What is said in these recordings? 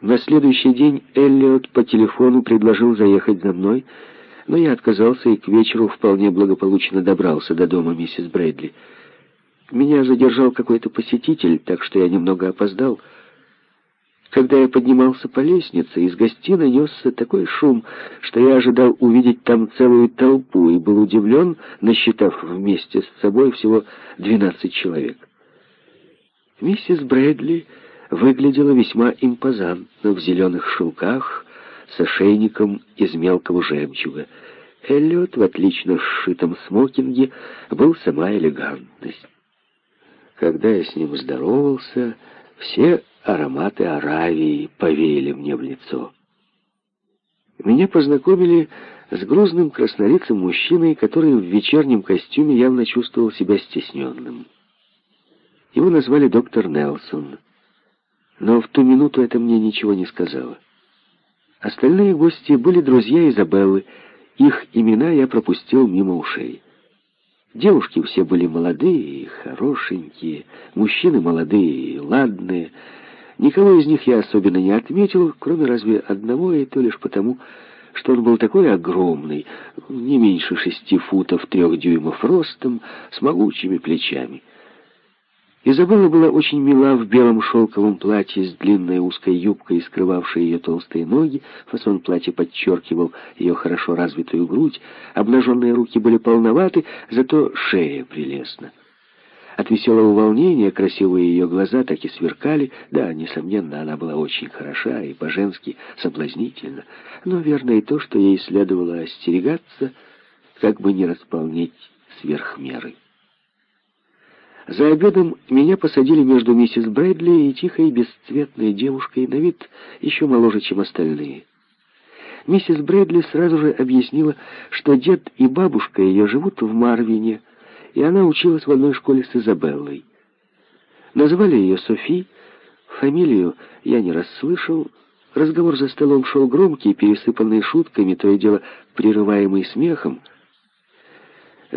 На следующий день Эллиот по телефону предложил заехать за мной, но я отказался и к вечеру вполне благополучно добрался до дома миссис Брэдли. Меня задержал какой-то посетитель, так что я немного опоздал. Когда я поднимался по лестнице, из гостиной несся такой шум, что я ожидал увидеть там целую толпу и был удивлен, насчитав вместе с собой всего 12 человек. Миссис Брэдли выглядела весьма импозантно в зеленых шелках с ошейником из мелкого жемчуга. Эллиот в отлично сшитом смокинге был сама элегантность. Когда я с ним здоровался, все ароматы Аравии повеяли мне в лицо. Меня познакомили с грузным краснолицым мужчиной, который в вечернем костюме явно чувствовал себя стесненным. Его назвали доктор Нелсон, но в ту минуту это мне ничего не сказало. Остальные гости были друзья Изабеллы, их имена я пропустил мимо ушей. Девушки все были молодые и хорошенькие, мужчины молодые и ладные. Никого из них я особенно не отметил, кроме разве одного, и то лишь потому, что он был такой огромный, не меньше шести футов трех дюймов ростом, с могучими плечами. Изабелла была очень мила в белом шелковом платье с длинной узкой юбкой, скрывавшей ее толстые ноги. Фасон платья подчеркивал ее хорошо развитую грудь. Обнаженные руки были полноваты, зато шея прелестна. От веселого волнения красивые ее глаза так и сверкали. Да, несомненно, она была очень хороша и по-женски соблазнительна. Но верно и то, что ей следовало остерегаться, как бы не располнить сверх меры. За обедом меня посадили между миссис Брэдли и тихой бесцветной девушкой, на вид еще моложе, чем остальные. Миссис Брэдли сразу же объяснила, что дед и бабушка ее живут в Марвине, и она училась в одной школе с Изабеллой. Назвали ее Софи, фамилию я не расслышал. Разговор за столом шел громкий, пересыпанный шутками, то и дело прерываемый смехом.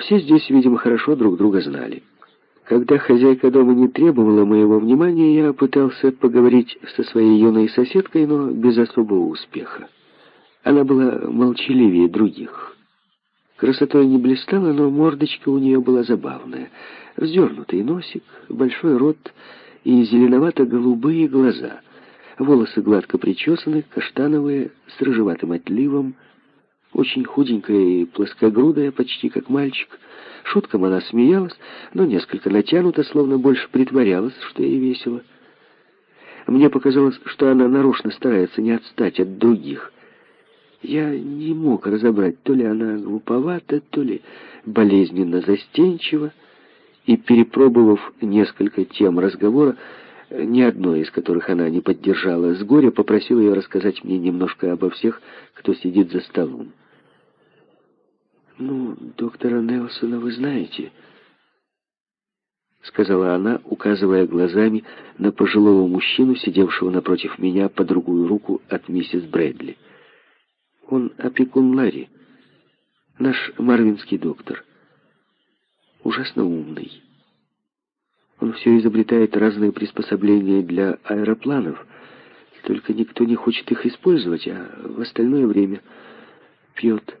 Все здесь, видимо, хорошо друг друга знали. Когда хозяйка дома не требовала моего внимания, я пытался поговорить со своей юной соседкой, но без особого успеха. Она была молчаливее других. Красотой не блистала, но мордочка у нее была забавная. Вздернутый носик, большой рот и зеленовато-голубые глаза. Волосы гладко причесаны, каштановые, с рыжеватым отливом. Очень худенькая и плоскогрудая, почти как мальчик — Шуткам она смеялась, но несколько натянуто, словно больше притворялась, что ей весело. Мне показалось, что она нарочно старается не отстать от других. Я не мог разобрать, то ли она глуповата, то ли болезненно застенчива, и, перепробовав несколько тем разговора, ни одной из которых она не поддержала, с горя попросил ее рассказать мне немножко обо всех, кто сидит за столом. «Ну, доктора Нелсона вы знаете», — сказала она, указывая глазами на пожилого мужчину, сидевшего напротив меня по другую руку от миссис Брэдли. «Он опекун Ларри, наш марвинский доктор. Ужасно умный. Он все изобретает разные приспособления для аэропланов, только никто не хочет их использовать, а в остальное время пьет».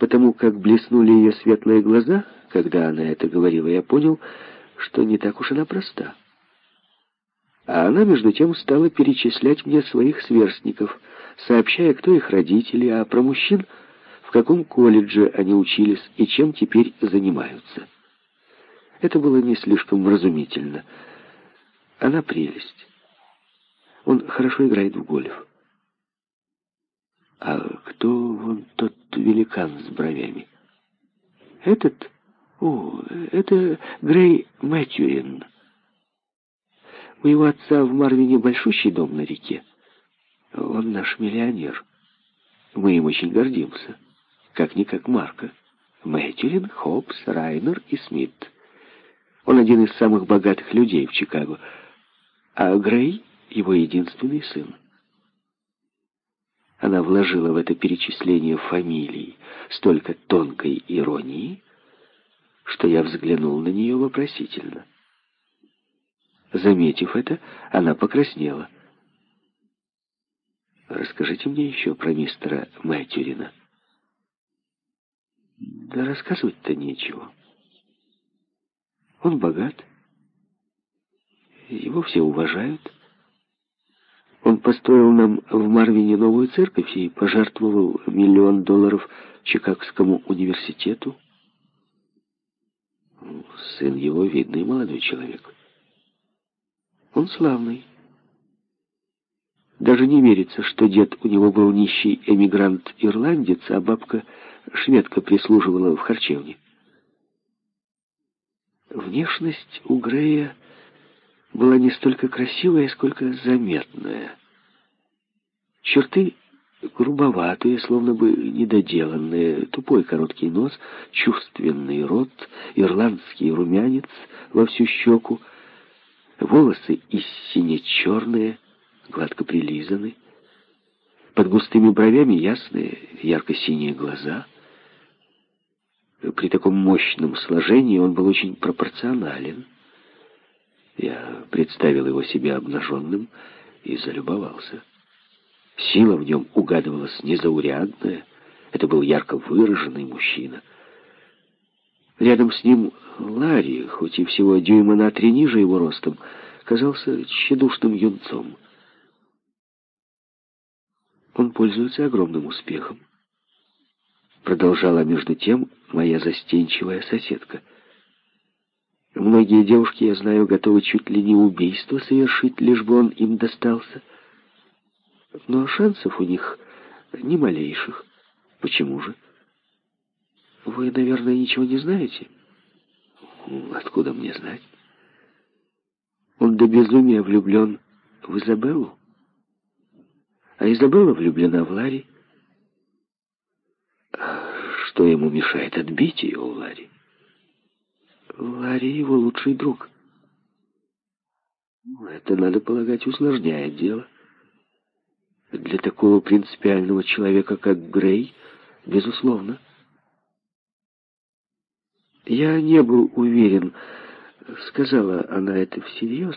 Потому как блеснули ее светлые глаза, когда она это говорила, я понял, что не так уж она проста. А она, между тем, стала перечислять мне своих сверстников, сообщая, кто их родители, а про мужчин, в каком колледже они учились и чем теперь занимаются. Это было не слишком вразумительно. Она прелесть. Он хорошо играет в гольф. А кто вон тот великан с бровями? Этот? О, это Грей Мэтьюин. У его отца в Марвине большущий дом на реке. Он наш миллионер. Мы им очень гордимся. Как-никак Марка. Мэтьюин, Хопс, Райнер и Смит. Он один из самых богатых людей в Чикаго. А Грей — его единственный сын. Она вложила в это перечисление фамилий столько тонкой иронии, что я взглянул на нее вопросительно. Заметив это, она покраснела. Расскажите мне еще про мистера Мэтьюрина. Да рассказывать-то нечего. Он богат. Его все уважают. Он построил нам в Марвине новую церковь и пожертвовал миллион долларов Чикагскому университету. Сын его видный молодой человек. Он славный. Даже не верится, что дед у него был нищий эмигрант-ирландец, а бабка шведка прислуживала в харчевне. Внешность у Грея была не столько красивая, сколько заметная. Черты грубоватые, словно бы недоделанные, тупой короткий нос, чувственный рот, ирландский румянец во всю щеку, волосы истине черные, гладко прилизаны, под густыми бровями ясные ярко-синие глаза. При таком мощном сложении он был очень пропорционален. Я представил его себе обнаженным и залюбовался. Сила в нем угадывалась незаурядная. Это был ярко выраженный мужчина. Рядом с ним Ларри, хоть и всего дюйма на три ниже его ростом, казался тщедушным юнцом. Он пользуется огромным успехом. Продолжала между тем моя застенчивая соседка. Многие девушки, я знаю, готовы чуть ли не убийство совершить, лишь бы он им достался. Но шансов у них ни малейших. Почему же? Вы, наверное, ничего не знаете? Откуда мне знать? Он до безумия влюблен в Изабеллу. А Изабелла влюблена в Ларри. Что ему мешает отбить ее у Ларри? Ларри его лучший друг. Это, надо полагать, усложняет дело. Для такого принципиального человека, как Грей, безусловно. Я не был уверен, сказала она это всерьез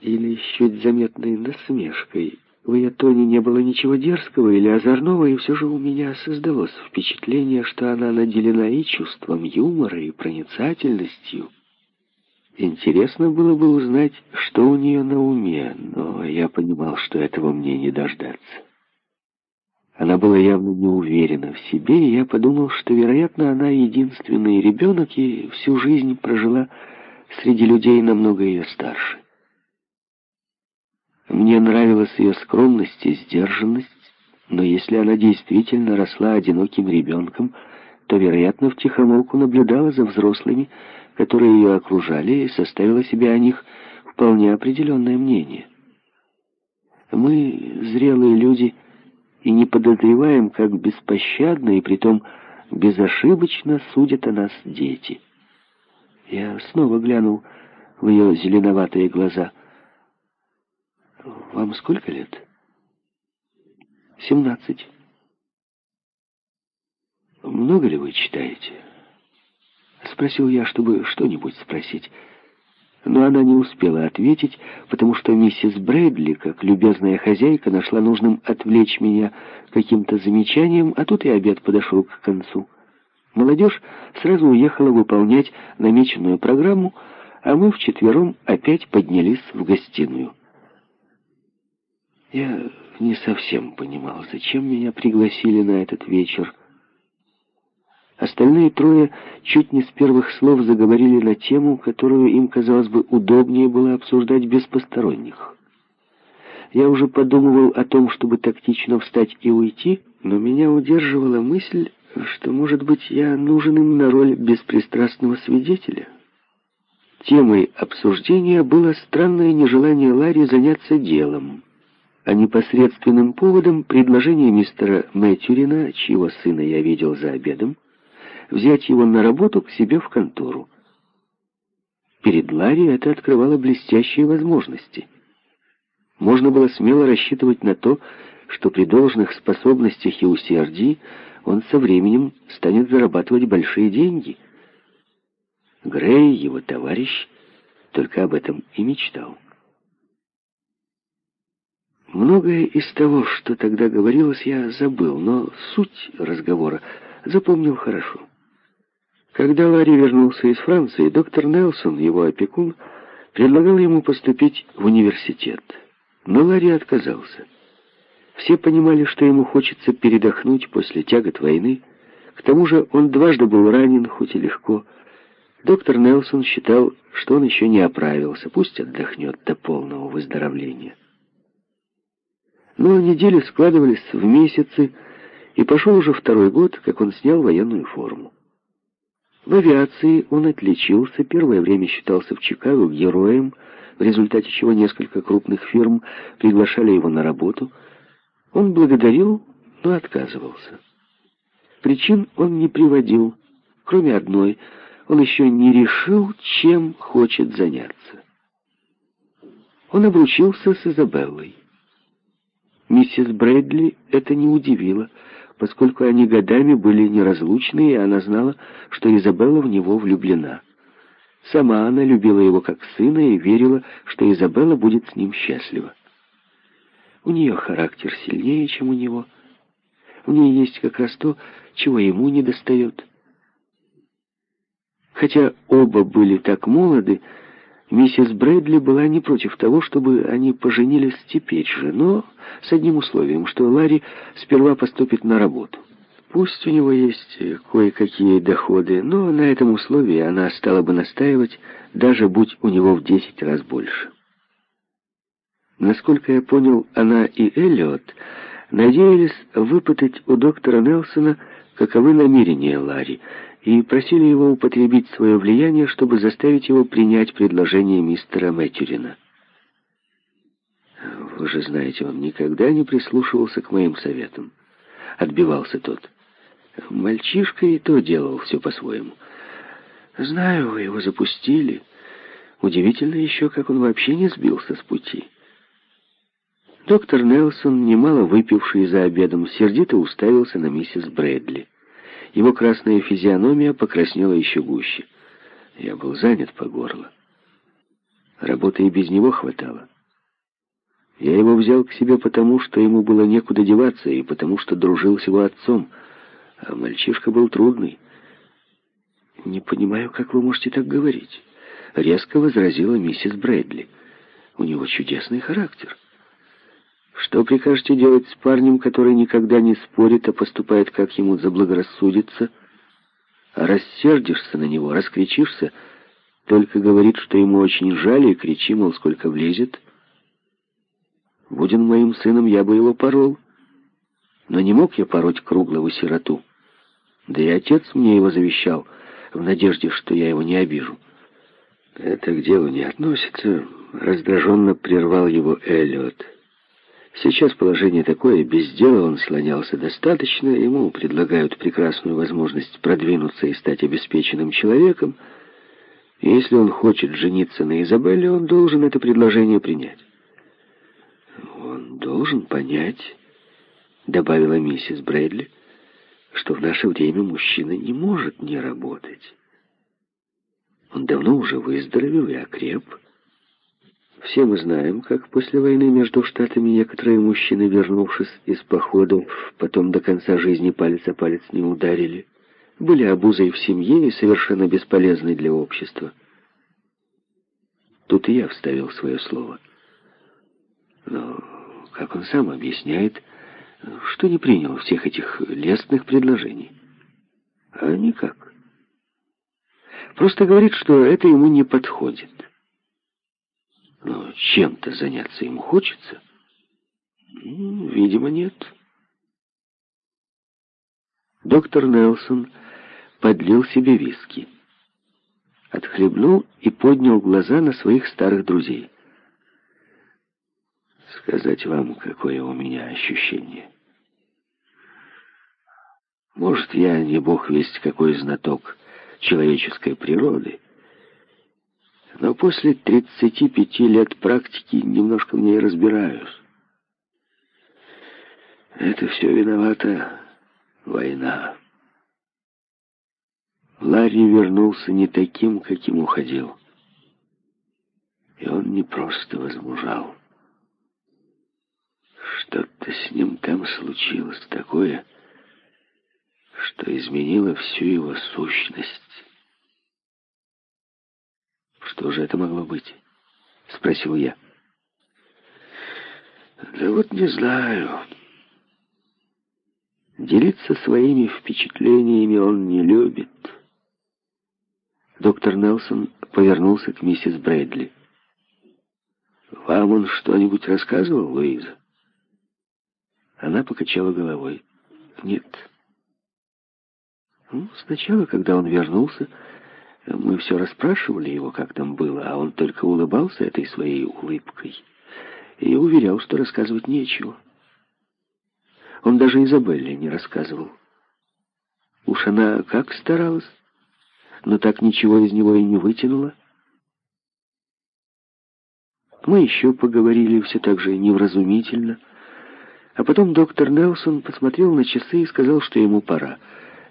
или чуть заметной насмешкой. В ее тоне не было ничего дерзкого или озорного, и все же у меня создалось впечатление, что она наделена и чувством юмора, и проницательностью. Интересно было бы узнать, что у нее на уме, но я понимал, что этого мне не дождаться. Она была явно не уверена в себе, и я подумал, что, вероятно, она единственный ребенок и всю жизнь прожила среди людей намного ее старше. Мне нравилась ее скромность и сдержанность, но если она действительно росла одиноким ребенком, то, вероятно, втихомолку наблюдала за взрослыми, которые ее окружали, и составила себе о них вполне определенное мнение. Мы, зрелые люди, и не подозреваем, как беспощадно и притом безошибочно судят о нас дети. Я снова глянул в ее зеленоватые глаза. «Вам сколько лет?» «Семнадцать». «Много ли вы читаете?» Спросил я, чтобы что-нибудь спросить. Но она не успела ответить, потому что миссис Брэдли, как любезная хозяйка, нашла нужным отвлечь меня каким-то замечанием, а тут и обед подошел к концу. Молодежь сразу уехала выполнять намеченную программу, а мы вчетвером опять поднялись в гостиную. Я не совсем понимал, зачем меня пригласили на этот вечер. Остальные трое чуть не с первых слов заговорили на тему, которую им, казалось бы, удобнее было обсуждать без посторонних. Я уже подумывал о том, чтобы тактично встать и уйти, но меня удерживала мысль, что, может быть, я нужен им на роль беспристрастного свидетеля. Темой обсуждения было странное нежелание Ларри заняться делом, а непосредственным поводом предложение мистера Мэтьюрина, чьего сына я видел за обедом, взять его на работу к себе в контору. Перед Ларри это открывало блестящие возможности. Можно было смело рассчитывать на то, что при должных способностях и усердии он со временем станет зарабатывать большие деньги. Грей, его товарищ, только об этом и мечтал. Многое из того, что тогда говорилось, я забыл, но суть разговора запомнил хорошо. Когда Ларри вернулся из Франции, доктор Нелсон, его опекун, предлагал ему поступить в университет. Но Ларри отказался. Все понимали, что ему хочется передохнуть после тягот войны. К тому же он дважды был ранен, хоть и легко. Доктор Нелсон считал, что он еще не оправился, пусть отдохнет до полного выздоровления. Но недели складывались в месяцы, и пошел уже второй год, как он снял военную форму. В авиации он отличился, первое время считался в Чикаго героем, в результате чего несколько крупных фирм приглашали его на работу. Он благодарил, но отказывался. Причин он не приводил, кроме одной, он еще не решил, чем хочет заняться. Он обручился с Изабеллой. Миссис Брэдли это не удивило, поскольку они годами были неразлучны, и она знала, что Изабелла в него влюблена. Сама она любила его как сына и верила, что Изабелла будет с ним счастлива. У нее характер сильнее, чем у него. У нее есть как раз то, чего ему не достает. Хотя оба были так молоды, Миссис Брэдли была не против того, чтобы они поженились теперь же, но с одним условием, что Ларри сперва поступит на работу. Пусть у него есть кое-какие доходы, но на этом условии она стала бы настаивать, даже будь у него в десять раз больше. Насколько я понял, она и Эллиот надеялись выпытать у доктора Нелсона, каковы намерения Ларри, и просили его употребить свое влияние, чтобы заставить его принять предложение мистера Мэтьюрина. «Вы же знаете, он никогда не прислушивался к моим советам», — отбивался тот. «Мальчишка и то делал все по-своему. Знаю, вы его запустили. Удивительно еще, как он вообще не сбился с пути». Доктор Нелсон, немало выпивший за обедом, сердито уставился на миссис Брэдли. Его красная физиономия покраснела еще гуще. Я был занят по горло. Работы и без него хватало. Я его взял к себе потому, что ему было некуда деваться, и потому, что дружил с его отцом. А мальчишка был трудный. «Не понимаю, как вы можете так говорить», — резко возразила миссис Брэдли. «У него чудесный характер». Что прикажете делать с парнем, который никогда не спорит, а поступает, как ему заблагорассудится? А рассердишься на него, раскричишься, только говорит, что ему очень жаль, и кричи, мол, сколько влезет. Будь он моим сыном, я бы его порол. Но не мог я пороть круглого сироту. Да и отец мне его завещал, в надежде, что я его не обижу. Это к делу не относится, раздраженно прервал его Эллиот. Сейчас положение такое, без дела он слонялся достаточно, ему предлагают прекрасную возможность продвинуться и стать обеспеченным человеком. И если он хочет жениться на Изабелле, он должен это предложение принять. «Он должен понять», — добавила миссис Брэдли, «что в наше время мужчина не может не работать. Он давно уже выздоровел и окреп». Все мы знаем, как после войны между штатами некоторые мужчины, вернувшись из походов, потом до конца жизни палец о палец не ударили, были обузой в семье и совершенно бесполезны для общества. Тут и я вставил свое слово. Но, как он сам объясняет, что не принял всех этих лестных предложений? А никак. Просто говорит, что это ему не подходит. Но чем-то заняться ему хочется? Видимо, нет. Доктор Нелсон подлил себе виски. Отхлебнул и поднял глаза на своих старых друзей. Сказать вам, какое у меня ощущение. Может, я не бог весть какой знаток человеческой природы, но после 35 лет практики немножко в ней разбираюсь. Это все виновата война. Ларри вернулся не таким, каким уходил. И он не просто возмужал. Что-то с ним там случилось такое, что изменило всю его сущность. «Что же это могло быть?» — спросил я. «Да вот не знаю». Делиться своими впечатлениями он не любит. Доктор Нелсон повернулся к миссис Брэдли. «Вам он что-нибудь рассказывал, Луиза?» Она покачала головой. «Нет». Ну, сначала, когда он вернулся, мы все расспрашивали его, как там было, а он только улыбался этой своей улыбкой и уверял, что рассказывать нечего. Он даже Изабелле не рассказывал. Уж она как старалась, но так ничего из него и не вытянула. Мы еще поговорили все так же невразумительно, а потом доктор Нелсон посмотрел на часы и сказал, что ему пора.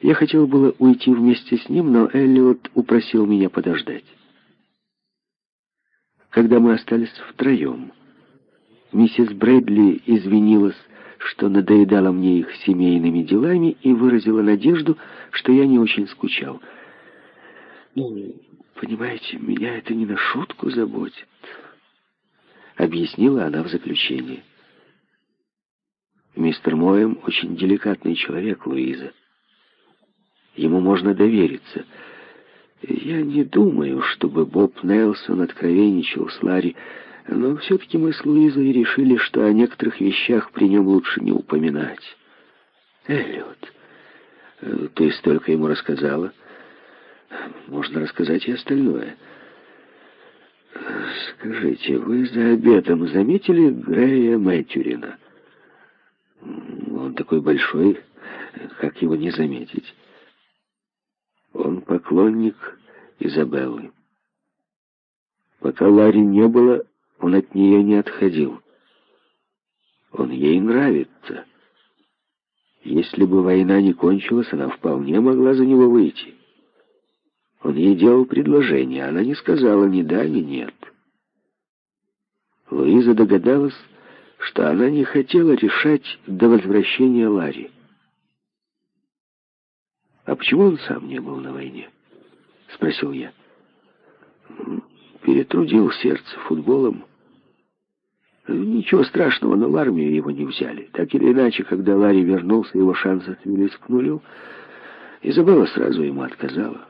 Я хотел было уйти вместе с ним, но Эллиот упросил меня подождать. Когда мы остались втроем, миссис Брэдли извинилась, что надоедала мне их семейными делами и выразила надежду, что я не очень скучал. «Ну, понимаете, меня это не на шутку заботит», — объяснила она в заключении. «Мистер Моем очень деликатный человек, Луиза. Ему можно довериться. Я не думаю, чтобы Боб Нелсон откровенничал с Ларри, но все-таки мы с Луизой решили, что о некоторых вещах при нем лучше не упоминать. Эллиот, э, ты столько ему рассказала. Можно рассказать и остальное. Скажите, вы за обедом заметили Грея Мэтьюрина? Он такой большой, как его не заметить? Он поклонник Изабеллы. Пока Ларри не было, он от нее не отходил. Он ей нравится. Если бы война не кончилась, она вполне могла за него выйти. Он ей делал предложение, она не сказала ни да, ни нет. Луиза догадалась, что она не хотела решать до возвращения Ларри. «А почему он сам не был на войне?» — спросил я. «Перетрудил сердце футболом. Ничего страшного, но в армию его не взяли. Так или иначе, когда Ларри вернулся, его шансы свелись к нулю. Изабелла сразу ему отказала.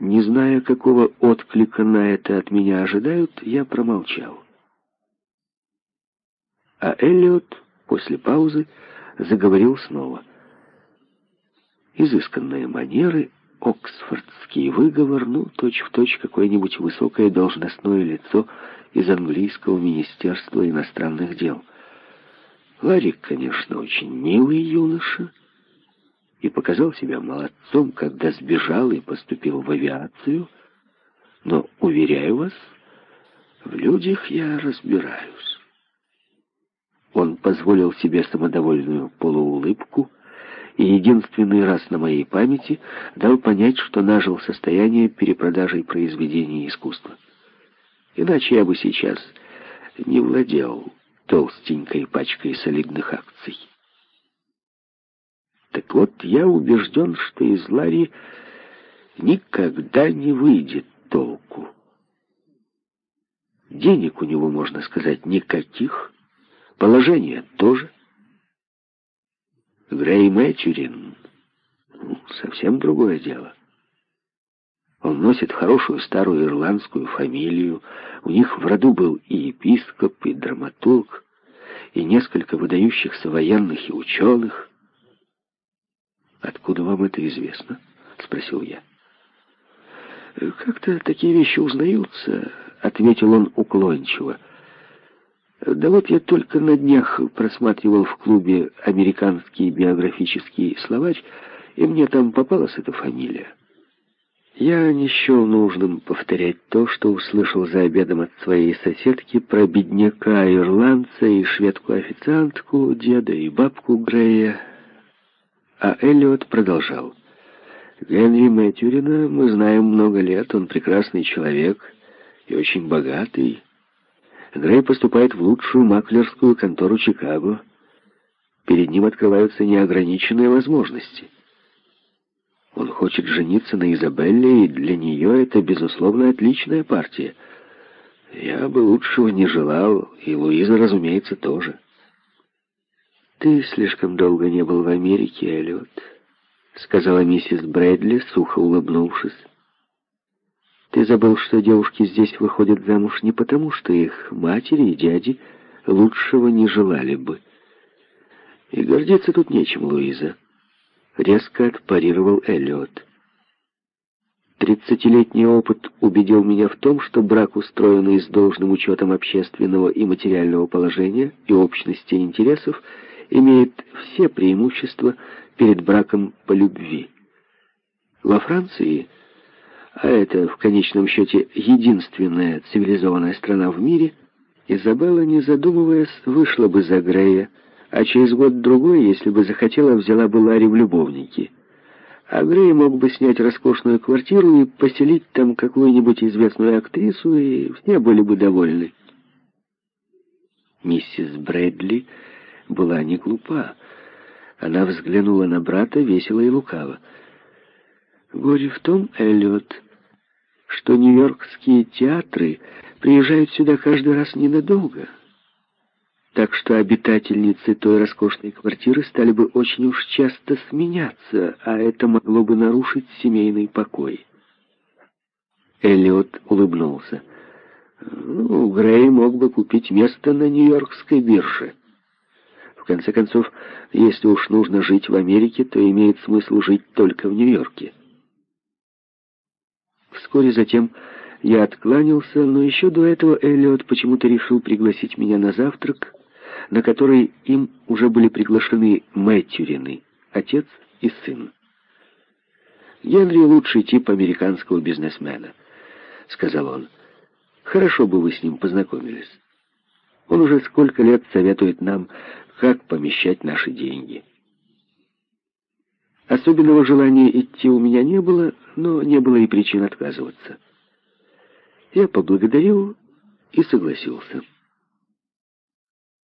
Не зная, какого отклика на это от меня ожидают, я промолчал. А Эллиот после паузы заговорил снова. Изысканные манеры, оксфордский выговор, ну, точь-в-точь точь какое-нибудь высокое должностное лицо из английского министерства иностранных дел. Ларик, конечно, очень милый юноша, и показал себя молодцом, когда сбежал и поступил в авиацию, но, уверяю вас, в людях я разбираюсь. Он позволил себе самодовольную полуулыбку и единственный раз на моей памяти дал понять, что нажил состояние перепродажей произведений искусства. Иначе я бы сейчас не владел толстенькой пачкой солидных акций. Так вот, я убежден, что из Ларри никогда не выйдет толку. Денег у него, можно сказать, никаких, положения тоже. Грей Мэтчурин ну, совсем другое дело. Он носит хорошую старую ирландскую фамилию, у них в роду был и епископ, и драматург, и несколько выдающихся военных и ученых. «Откуда вам это известно?» — спросил я. «Как-то такие вещи узнаются», — ответил он уклончиво. «Да вот я только на днях просматривал в клубе американский биографический словарь, и мне там попалась эта фамилия. Я не счел нужным повторять то, что услышал за обедом от своей соседки про бедняка-ирландца и шведку-официантку, деда и бабку Грея, а Эллиот продолжал. «Генри Мэтьюрина мы знаем много лет, он прекрасный человек и очень богатый. Грей поступает в лучшую маклерскую контору Чикаго. Перед ним открываются неограниченные возможности. Он хочет жениться на Изабелле, и для нее это, безусловно, отличная партия. Я бы лучшего не желал, и Луиза, разумеется, тоже. «Ты слишком долго не был в Америке, Эллиот», — сказала миссис Брэдли, сухо улыбнувшись. «Ты забыл, что девушки здесь выходят замуж не потому, что их матери и дяди лучшего не желали бы. И гордиться тут нечем, Луиза», — резко отпарировал Эллиот. Тридцатилетний опыт убедил меня в том, что брак, устроенный с должным учетом общественного и материального положения и общности интересов, — имеет все преимущества перед браком по любви. Во Франции, а это в конечном счете единственная цивилизованная страна в мире, Изабелла, не задумываясь, вышла бы за Грея, а через год-другой, если бы захотела, взяла бы Ларри в любовники. А Грей мог бы снять роскошную квартиру и поселить там какую-нибудь известную актрису, и все были бы довольны. Миссис Брэдли была не глупа. Она взглянула на брата весело и лукаво. «Горе в том, Эллиот, что нью-йоркские театры приезжают сюда каждый раз ненадолго. Так что обитательницы той роскошной квартиры стали бы очень уж часто сменяться, а это могло бы нарушить семейный покой». Эллиот улыбнулся. «Ну, Грей мог бы купить место на Нью-Йоркской бирже» конце концов, если уж нужно жить в Америке, то имеет смысл жить только в Нью-Йорке. Вскоре затем я откланялся, но еще до этого Эллиот почему-то решил пригласить меня на завтрак, на который им уже были приглашены Мэтьюрины, отец и сын. «Генри — лучший тип американского бизнесмена», — сказал он. «Хорошо бы вы с ним познакомились. Он уже сколько лет советует нам, как помещать наши деньги. Особенного желания идти у меня не было, но не было и причин отказываться. Я поблагодарил и согласился.